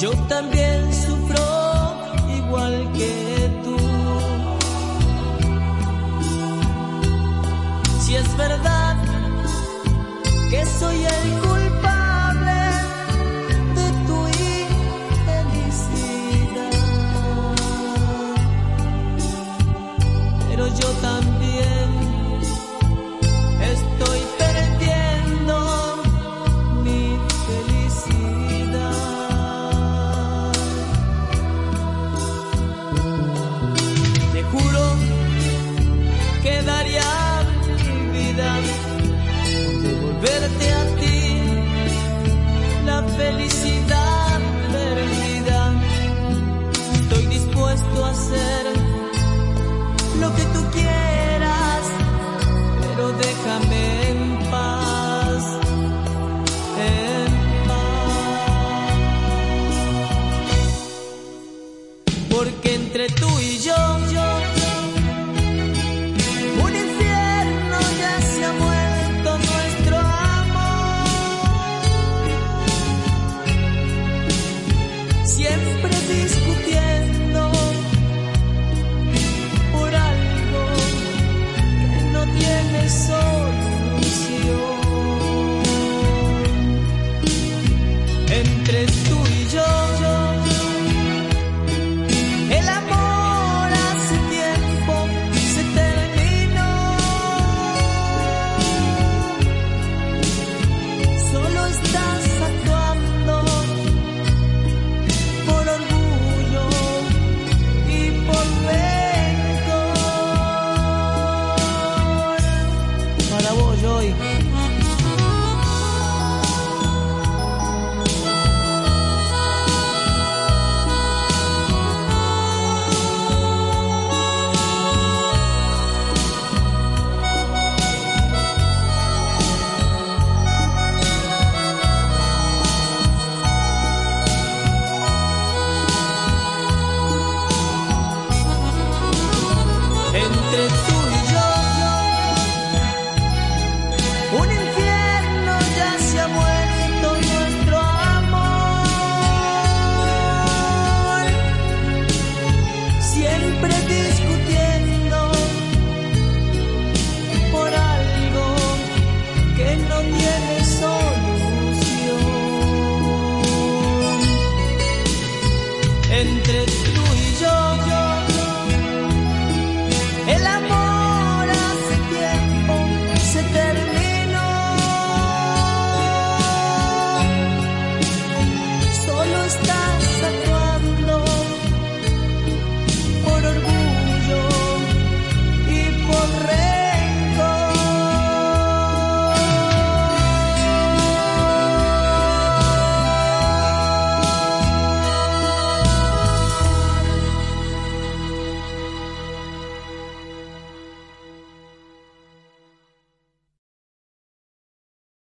Yo también sufro igual que tú. Si es verdad que soy el culpable de tu infelicidad, pero yo también. entre tú